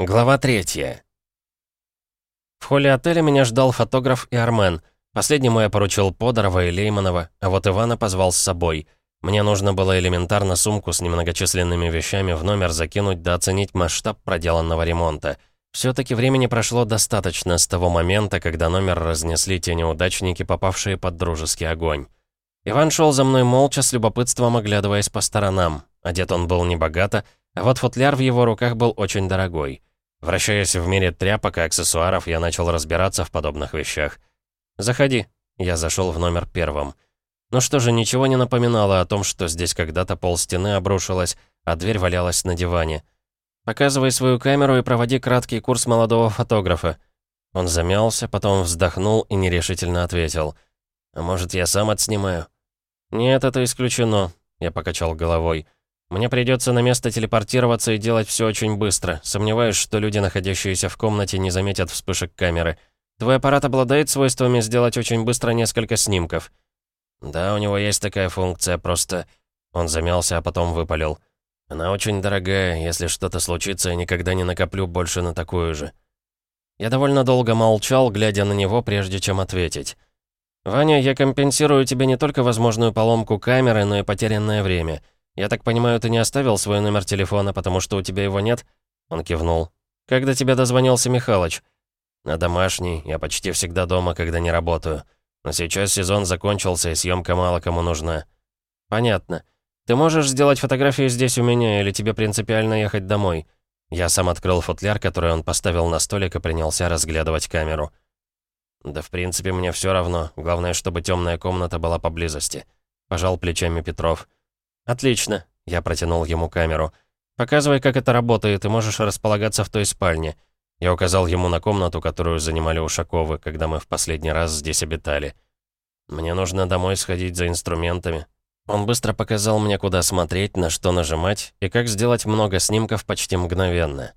Глава третья. В холле отеля меня ждал фотограф и Армен. Последнему я поручил Подорова и Лейманова, а вот Ивана позвал с собой. Мне нужно было элементарно сумку с немногочисленными вещами в номер закинуть да оценить масштаб проделанного ремонта. Все-таки времени прошло достаточно с того момента, когда номер разнесли те неудачники, попавшие под дружеский огонь. Иван шел за мной молча, с любопытством оглядываясь по сторонам. Одет он был небогато, а вот футляр в его руках был очень дорогой. Вращаясь в мире тряпок и аксессуаров, я начал разбираться в подобных вещах. «Заходи». Я зашел в номер первым. Ну что же, ничего не напоминало о том, что здесь когда-то пол стены обрушилась, а дверь валялась на диване. «Показывай свою камеру и проводи краткий курс молодого фотографа». Он замялся, потом вздохнул и нерешительно ответил. «А может, я сам отснимаю?» «Нет, это исключено», — я покачал головой. Мне придется на место телепортироваться и делать все очень быстро. Сомневаюсь, что люди, находящиеся в комнате, не заметят вспышек камеры. Твой аппарат обладает свойствами сделать очень быстро несколько снимков. Да, у него есть такая функция, просто... Он замялся, а потом выпалил. Она очень дорогая, если что-то случится, я никогда не накоплю больше на такую же. Я довольно долго молчал, глядя на него, прежде чем ответить. «Ваня, я компенсирую тебе не только возможную поломку камеры, но и потерянное время». «Я так понимаю, ты не оставил свой номер телефона, потому что у тебя его нет?» Он кивнул. «Как до тебя дозвонился Михалыч?» «На домашний. Я почти всегда дома, когда не работаю. Но сейчас сезон закончился, и съемка мало кому нужна». «Понятно. Ты можешь сделать фотографии здесь у меня, или тебе принципиально ехать домой?» Я сам открыл футляр, который он поставил на столик и принялся разглядывать камеру. «Да в принципе мне все равно. Главное, чтобы темная комната была поблизости». Пожал плечами Петров. «Отлично», — я протянул ему камеру. «Показывай, как это работает, и можешь располагаться в той спальне». Я указал ему на комнату, которую занимали Ушаковы, когда мы в последний раз здесь обитали. «Мне нужно домой сходить за инструментами». Он быстро показал мне, куда смотреть, на что нажимать, и как сделать много снимков почти мгновенно.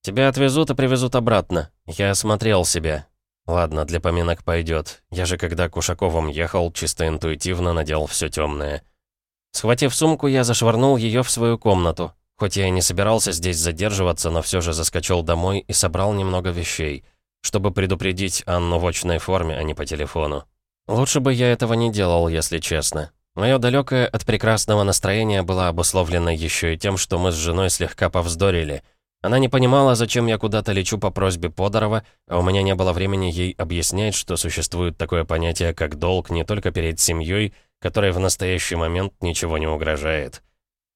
«Тебя отвезут и привезут обратно. Я осмотрел себя. Ладно, для поминок пойдет. Я же когда к Ушаковым ехал, чисто интуитивно надел все темное. Схватив сумку, я зашвырнул ее в свою комнату. Хоть я и не собирался здесь задерживаться, но все же заскочил домой и собрал немного вещей, чтобы предупредить Анну в очной форме, а не по телефону. Лучше бы я этого не делал, если честно. Мое далекое от прекрасного настроения было обусловлено еще и тем, что мы с женой слегка повздорили. Она не понимала, зачем я куда-то лечу по просьбе Подорова, а у меня не было времени ей объяснять, что существует такое понятие, как долг не только перед семьей, которой в настоящий момент ничего не угрожает.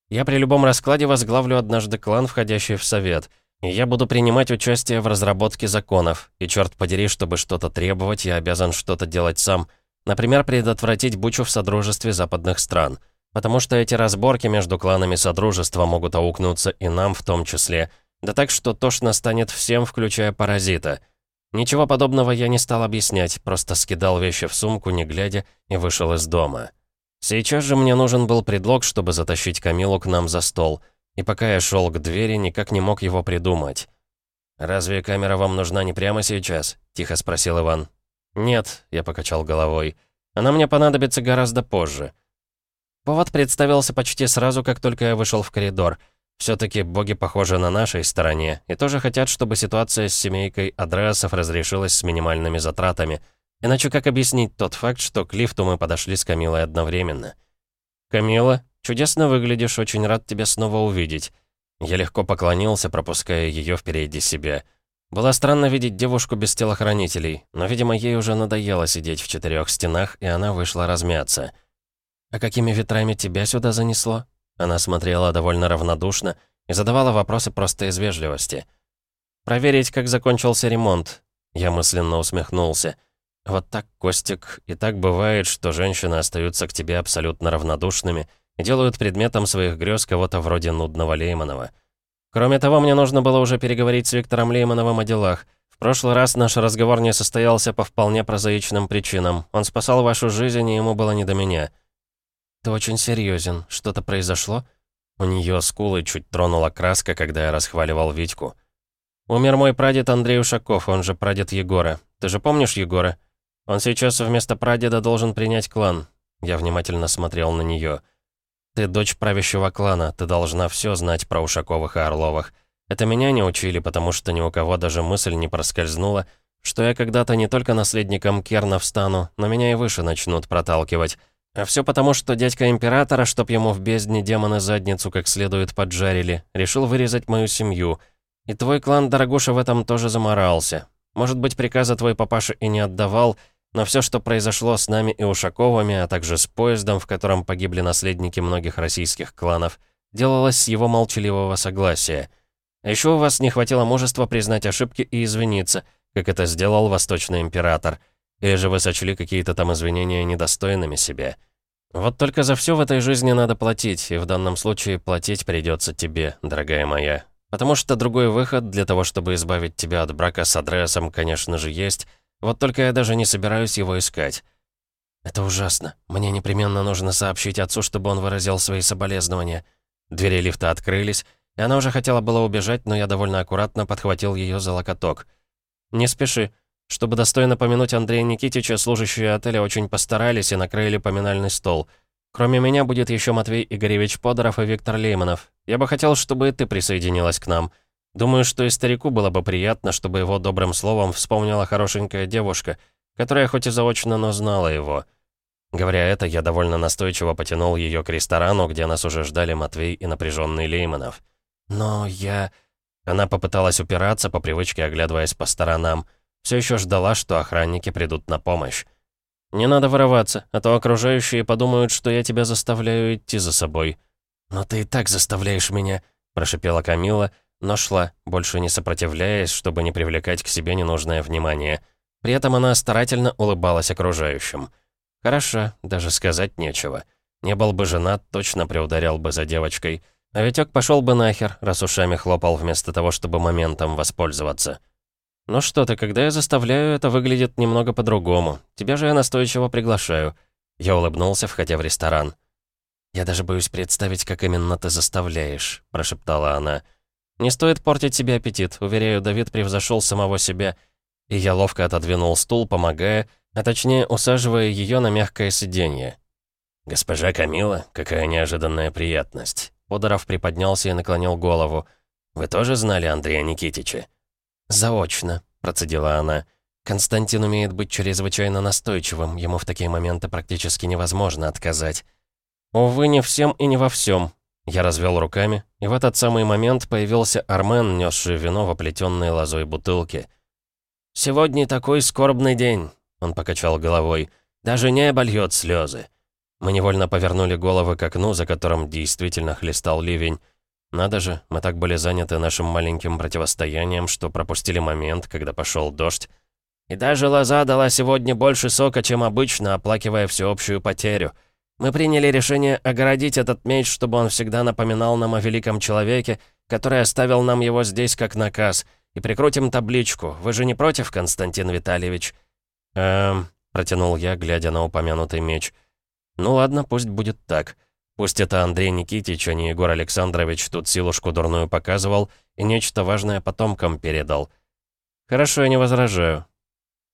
Я при любом раскладе возглавлю однажды клан, входящий в совет, и я буду принимать участие в разработке законов, и черт подери, чтобы что-то требовать, я обязан что-то делать сам, например, предотвратить бучу в Содружестве западных стран, потому что эти разборки между кланами Содружества могут аукнуться и нам в том числе, да так, что тошно станет всем, включая паразита. Ничего подобного я не стал объяснять, просто скидал вещи в сумку, не глядя, и вышел из дома. Сейчас же мне нужен был предлог, чтобы затащить Камилу к нам за стол, и пока я шел к двери, никак не мог его придумать. «Разве камера вам нужна не прямо сейчас?» — тихо спросил Иван. «Нет», — я покачал головой. «Она мне понадобится гораздо позже». Повод представился почти сразу, как только я вышел в коридор — все-таки боги похожи на нашей стороне и тоже хотят, чтобы ситуация с семейкой Адреасов разрешилась с минимальными затратами. Иначе как объяснить тот факт, что к лифту мы подошли с Камилой одновременно? «Камила, чудесно выглядишь, очень рад тебя снова увидеть». Я легко поклонился, пропуская ее впереди себя. Было странно видеть девушку без телохранителей, но, видимо, ей уже надоело сидеть в четырех стенах, и она вышла размяться. «А какими ветрами тебя сюда занесло?» Она смотрела довольно равнодушно и задавала вопросы просто из вежливости. «Проверить, как закончился ремонт». Я мысленно усмехнулся. «Вот так, Костик, и так бывает, что женщины остаются к тебе абсолютно равнодушными и делают предметом своих грез кого-то вроде нудного Лейманова. Кроме того, мне нужно было уже переговорить с Виктором Леймановым о делах. В прошлый раз наш разговор не состоялся по вполне прозаичным причинам. Он спасал вашу жизнь, и ему было не до меня. «Ты очень серьезен. Что-то произошло?» У нее скулы чуть тронула краска, когда я расхваливал Витьку. «Умер мой прадед Андрей Ушаков, он же прадед Егора. Ты же помнишь Егора? Он сейчас вместо прадеда должен принять клан». Я внимательно смотрел на нее. «Ты дочь правящего клана, ты должна все знать про Ушаковых и Орловых. Это меня не учили, потому что ни у кого даже мысль не проскользнула, что я когда-то не только наследником Керна встану, но меня и выше начнут проталкивать. А все потому, что дядька Императора, чтоб ему в бездне демоны задницу как следует поджарили, решил вырезать мою семью. И твой клан, дорогуша, в этом тоже заморался. Может быть, приказа твой папаша и не отдавал, но все, что произошло с нами и Ушаковыми, а также с поездом, в котором погибли наследники многих российских кланов, делалось с его молчаливого согласия — а еще у вас не хватило мужества признать ошибки и извиниться, как это сделал Восточный Император. Или же вы сочли какие-то там извинения недостойными себе. Вот только за все в этой жизни надо платить, и в данном случае платить придется тебе, дорогая моя. Потому что другой выход для того, чтобы избавить тебя от брака с Адреасом, конечно же, есть. Вот только я даже не собираюсь его искать. Это ужасно. Мне непременно нужно сообщить отцу, чтобы он выразил свои соболезнования. Двери лифта открылись, и она уже хотела было убежать, но я довольно аккуратно подхватил ее за локоток. «Не спеши. Чтобы достойно помянуть Андрея Никитича, служащие отеля очень постарались и накрыли поминальный стол. Кроме меня будет еще Матвей Игоревич Подоров и Виктор Лейманов. Я бы хотел, чтобы и ты присоединилась к нам. Думаю, что и старику было бы приятно, чтобы его добрым словом вспомнила хорошенькая девушка, которая хоть и заочно, но знала его». Говоря это, я довольно настойчиво потянул ее к ресторану, где нас уже ждали Матвей и напряженный Лейманов. «Но я...» Она попыталась упираться, по привычке оглядываясь по сторонам. Все еще ждала, что охранники придут на помощь. «Не надо вырываться, а то окружающие подумают, что я тебя заставляю идти за собой». «Но ты и так заставляешь меня», — прошипела Камила, но шла, больше не сопротивляясь, чтобы не привлекать к себе ненужное внимание. При этом она старательно улыбалась окружающим. «Хорошо, даже сказать нечего. Не был бы женат, точно приударял бы за девочкой». А Витёк пошел бы нахер, раз ушами хлопал вместо того, чтобы моментом воспользоваться. «Ну что ты, когда я заставляю, это выглядит немного по-другому. Тебя же я настойчиво приглашаю». Я улыбнулся, входя в ресторан. «Я даже боюсь представить, как именно ты заставляешь», — прошептала она. «Не стоит портить себе аппетит. Уверяю, Давид превзошел самого себя». И я ловко отодвинул стул, помогая, а точнее усаживая ее на мягкое сиденье. «Госпожа Камила, какая неожиданная приятность. Подоров приподнялся и наклонил голову. «Вы тоже знали Андрея Никитича?» «Заочно», — процедила она. «Константин умеет быть чрезвычайно настойчивым, ему в такие моменты практически невозможно отказать». «Увы, не всем и не во всем. Я развел руками, и в этот самый момент появился Армен, несший вино в оплетенной лозой бутылке. «Сегодня такой скорбный день», — он покачал головой. «Даже небо льет слезы. Мы невольно повернули головы к окну, за которым действительно хлестал ливень. Надо же, мы так были заняты нашим маленьким противостоянием, что пропустили момент, когда пошел дождь. И даже лоза дала сегодня больше сока, чем обычно, оплакивая всеобщую потерю. Мы приняли решение огородить этот меч, чтобы он всегда напоминал нам о великом человеке, который оставил нам его здесь как наказ, и прикрутим табличку. Вы же не против, Константин Витальевич?» «Эм...» — протянул я, глядя на упомянутый меч — ну ладно, пусть будет так. Пусть это Андрей Никитич, а не Егор Александрович тут силушку дурную показывал и нечто важное потомкам передал. Хорошо, я не возражаю.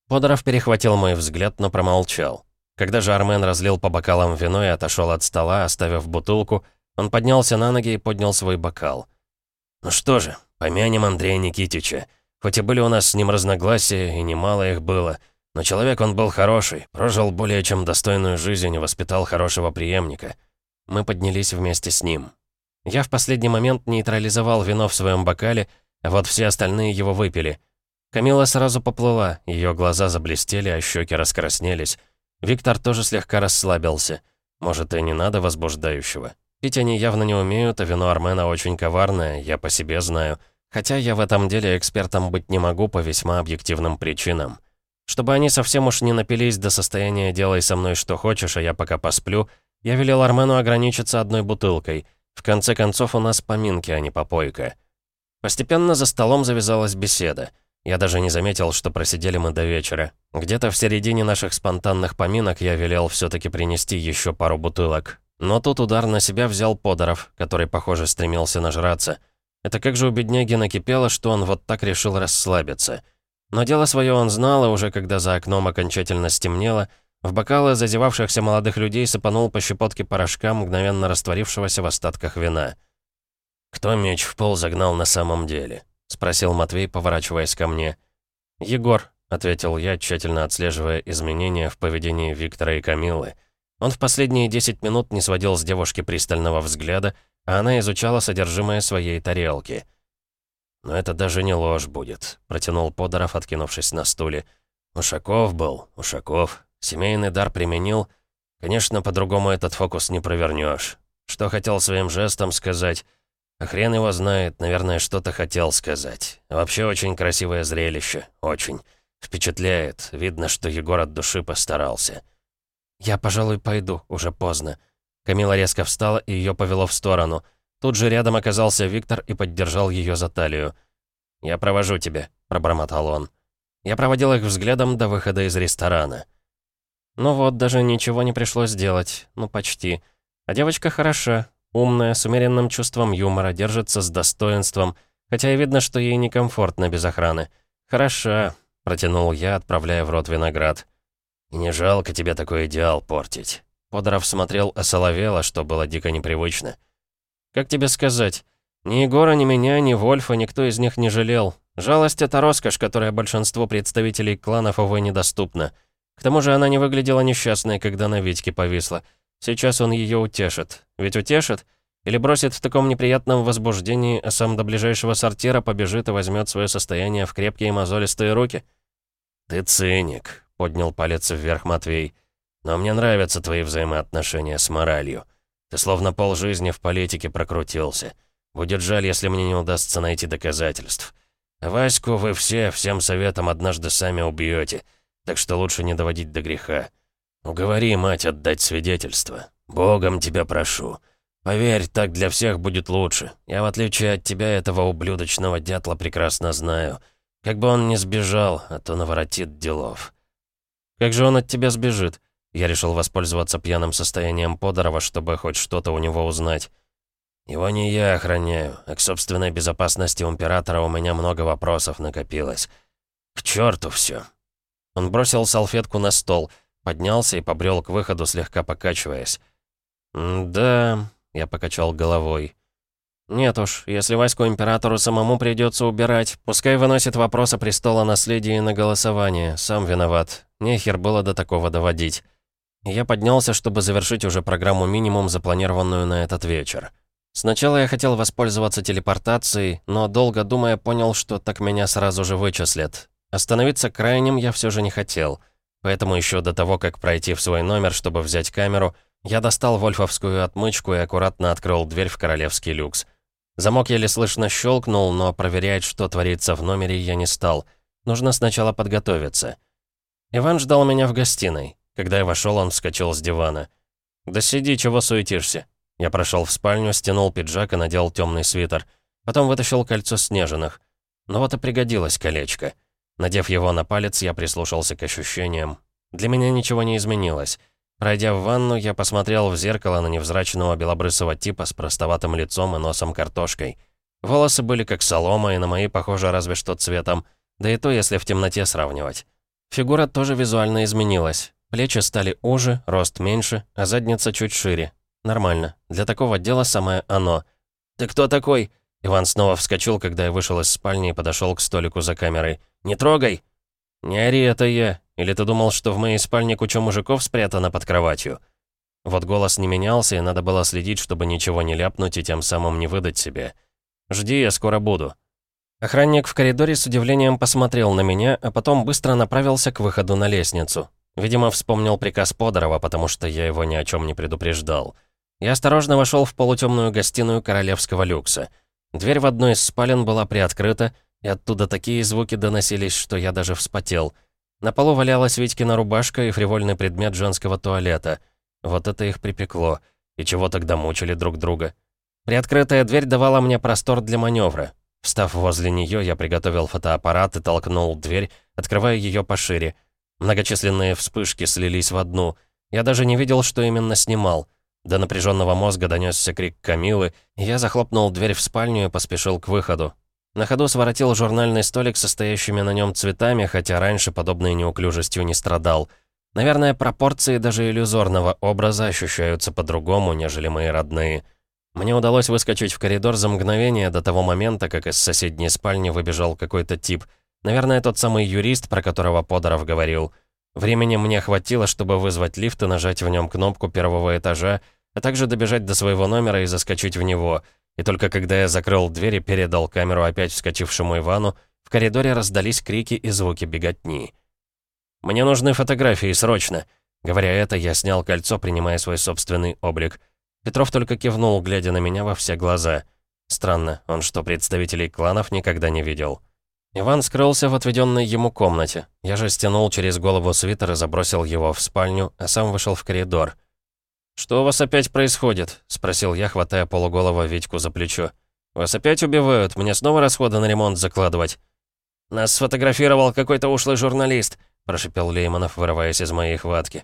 Подоров перехватил мой взгляд, но промолчал. Когда же Армен разлил по бокалам вино и отошел от стола, оставив бутылку, он поднялся на ноги и поднял свой бокал. «Ну что же, помянем Андрея Никитича. Хоть и были у нас с ним разногласия, и немало их было, но человек он был хороший, прожил более чем достойную жизнь и воспитал хорошего преемника. Мы поднялись вместе с ним. Я в последний момент нейтрализовал вино в своем бокале, а вот все остальные его выпили. Камила сразу поплыла, ее глаза заблестели, а щеки раскраснелись. Виктор тоже слегка расслабился. Может, и не надо возбуждающего. Пить они явно не умеют, а вино Армена очень коварное, я по себе знаю. Хотя я в этом деле экспертом быть не могу по весьма объективным причинам. Чтобы они совсем уж не напились до состояния «делай со мной что хочешь, а я пока посплю», я велел Армену ограничиться одной бутылкой. В конце концов, у нас поминки, а не попойка. Постепенно за столом завязалась беседа. Я даже не заметил, что просидели мы до вечера. Где-то в середине наших спонтанных поминок я велел все таки принести еще пару бутылок. Но тут удар на себя взял Подоров, который, похоже, стремился нажраться. Это как же у бедняги накипело, что он вот так решил расслабиться. Но дело свое он знал, и уже когда за окном окончательно стемнело, в бокалы зазевавшихся молодых людей сыпанул по щепотке порошка, мгновенно растворившегося в остатках вина. «Кто меч в пол загнал на самом деле?» — спросил Матвей, поворачиваясь ко мне. «Егор», — ответил я, тщательно отслеживая изменения в поведении Виктора и Камилы. Он в последние 10 минут не сводил с девушки пристального взгляда, а она изучала содержимое своей тарелки. «Но это даже не ложь будет», — протянул Подоров, откинувшись на стуле. «Ушаков был, Ушаков. Семейный дар применил. Конечно, по-другому этот фокус не провернешь. Что хотел своим жестом сказать? А хрен его знает, наверное, что-то хотел сказать. Вообще очень красивое зрелище, очень. Впечатляет, видно, что Егор от души постарался. «Я, пожалуй, пойду, уже поздно». Камила резко встала и ее повело в сторону. Тут же рядом оказался Виктор и поддержал ее за талию. «Я провожу тебя», — пробормотал он. Я проводил их взглядом до выхода из ресторана. Ну вот, даже ничего не пришлось делать. Ну, почти. А девочка хороша, умная, с умеренным чувством юмора, держится с достоинством, хотя и видно, что ей некомфортно без охраны. «Хороша», — протянул я, отправляя в рот виноград. «И не жалко тебе такой идеал портить». Подоров смотрел осоловело, что было дико непривычно. «Как тебе сказать? Ни Егора, ни меня, ни Вольфа никто из них не жалел. Жалость — это роскошь, которая большинству представителей кланов, увы, недоступна. К тому же она не выглядела несчастной, когда на Витьке повисла. Сейчас он ее утешит. Ведь утешит? Или бросит в таком неприятном возбуждении, а сам до ближайшего сортира побежит и возьмет свое состояние в крепкие мозолистые руки? «Ты циник», — поднял палец вверх Матвей. «Но мне нравятся твои взаимоотношения с моралью. Ты словно полжизни в политике прокрутился. Будет жаль, если мне не удастся найти доказательств. Ваську вы все всем советом однажды сами убьете, так что лучше не доводить до греха. Уговори мать отдать свидетельство. Богом тебя прошу. Поверь, так для всех будет лучше. Я, в отличие от тебя, этого ублюдочного дятла прекрасно знаю. Как бы он ни сбежал, а то наворотит делов. Как же он от тебя сбежит? Я решил воспользоваться пьяным состоянием Подорова, чтобы хоть что-то у него узнать. Его не я охраняю, а к собственной безопасности у Императора у меня много вопросов накопилось. К черту все. Он бросил салфетку на стол, поднялся и побрел к выходу, слегка покачиваясь. «Да...» — я покачал головой. «Нет уж, если Ваську Императору самому придется убирать, пускай выносит вопрос о престола наследия на голосование, сам виноват. Нехер было до такого доводить». Я поднялся, чтобы завершить уже программу «Минимум», запланированную на этот вечер. Сначала я хотел воспользоваться телепортацией, но долго думая понял, что так меня сразу же вычислят. Остановиться крайним я все же не хотел. Поэтому еще до того, как пройти в свой номер, чтобы взять камеру, я достал вольфовскую отмычку и аккуратно открыл дверь в королевский люкс. Замок еле слышно щелкнул, но проверять, что творится в номере, я не стал. Нужно сначала подготовиться. Иван ждал меня в гостиной. Когда я вошел, он вскочил с дивана. «Да сиди, чего суетишься?» Я прошел в спальню, стянул пиджак и надел темный свитер. Потом вытащил кольцо снежных. Ну вот и пригодилось колечко. Надев его на палец, я прислушался к ощущениям. Для меня ничего не изменилось. Пройдя в ванну, я посмотрел в зеркало на невзрачного белобрысого типа с простоватым лицом и носом картошкой. Волосы были как солома, и на мои похожи разве что цветом, да и то, если в темноте сравнивать. Фигура тоже визуально изменилась. Плечи стали уже, рост меньше, а задница чуть шире. Нормально. Для такого дела самое оно. «Ты кто такой?» Иван снова вскочил, когда я вышел из спальни и подошел к столику за камерой. «Не трогай!» «Не ори, это я. Или ты думал, что в моей спальне куча мужиков спрятана под кроватью?» Вот голос не менялся, и надо было следить, чтобы ничего не ляпнуть и тем самым не выдать себе. «Жди, я скоро буду». Охранник в коридоре с удивлением посмотрел на меня, а потом быстро направился к выходу на лестницу. Видимо, вспомнил приказ Подорова, потому что я его ни о чем не предупреждал. Я осторожно вошел в полутемную гостиную королевского люкса. Дверь в одной из спален была приоткрыта, и оттуда такие звуки доносились, что я даже вспотел. На полу валялась Витькина рубашка и фривольный предмет женского туалета. Вот это их припекло. И чего тогда мучили друг друга? Приоткрытая дверь давала мне простор для маневра. Встав возле нее, я приготовил фотоаппарат и толкнул дверь, открывая ее пошире. Многочисленные вспышки слились в одну. Я даже не видел, что именно снимал. До напряженного мозга донесся крик Камилы, и я захлопнул дверь в спальню и поспешил к выходу. На ходу своротил журнальный столик со стоящими на нем цветами, хотя раньше подобной неуклюжестью не страдал. Наверное, пропорции даже иллюзорного образа ощущаются по-другому, нежели мои родные. Мне удалось выскочить в коридор за мгновение до того момента, как из соседней спальни выбежал какой-то тип. Наверное, тот самый юрист, про которого Подоров говорил. Времени мне хватило, чтобы вызвать лифт и нажать в нем кнопку первого этажа, а также добежать до своего номера и заскочить в него. И только когда я закрыл дверь и передал камеру опять вскочившему Ивану, в коридоре раздались крики и звуки беготни. «Мне нужны фотографии, срочно!» Говоря это, я снял кольцо, принимая свой собственный облик. Петров только кивнул, глядя на меня во все глаза. Странно, он что, представителей кланов никогда не видел? Иван скрылся в отведенной ему комнате. Я же стянул через голову свитер и забросил его в спальню, а сам вышел в коридор. «Что у вас опять происходит?» — спросил я, хватая полуголого Витьку за плечо. «Вас опять убивают? Мне снова расходы на ремонт закладывать?» «Нас сфотографировал какой-то ушлый журналист», — прошипел Лейманов, вырываясь из моей хватки.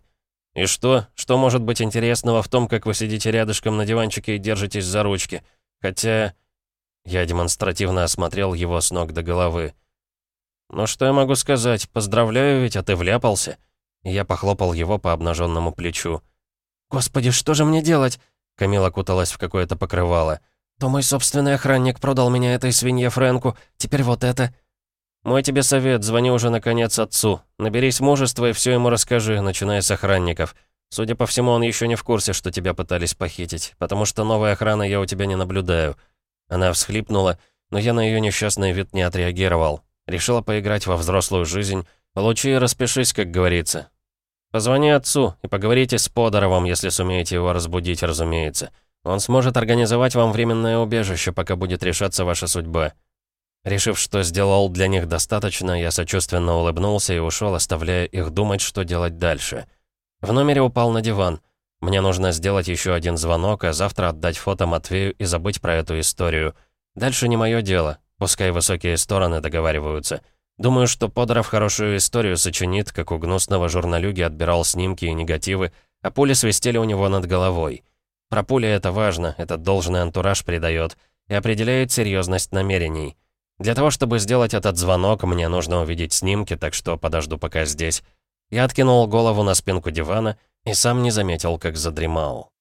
«И что? Что может быть интересного в том, как вы сидите рядышком на диванчике и держитесь за ручки? Хотя...» Я демонстративно осмотрел его с ног до головы. «Ну что я могу сказать? Поздравляю ведь, а ты вляпался». Я похлопал его по обнаженному плечу. «Господи, что же мне делать?» Камила куталась в какое-то покрывало. «То мой собственный охранник продал меня этой свинье Фрэнку, теперь вот это...» «Мой тебе совет, звони уже наконец отцу. Наберись мужества и все ему расскажи, начиная с охранников. Судя по всему, он еще не в курсе, что тебя пытались похитить, потому что новой охраны я у тебя не наблюдаю». Она всхлипнула, но я на ее несчастный вид не отреагировал. Решила поиграть во взрослую жизнь. Получи и распишись, как говорится. Позвони отцу и поговорите с Подоровым, если сумеете его разбудить, разумеется. Он сможет организовать вам временное убежище, пока будет решаться ваша судьба. Решив, что сделал для них достаточно, я сочувственно улыбнулся и ушел, оставляя их думать, что делать дальше. В номере упал на диван. Мне нужно сделать еще один звонок, а завтра отдать фото Матвею и забыть про эту историю. Дальше не мое дело, пускай высокие стороны договариваются. Думаю, что Подоров хорошую историю сочинит, как у гнусного журналюги отбирал снимки и негативы, а пули свистели у него над головой. Про пули это важно, это должный антураж придает и определяет серьезность намерений. Для того, чтобы сделать этот звонок, мне нужно увидеть снимки, так что подожду пока здесь. Я откинул голову на спинку дивана и сам не заметил, как задремал.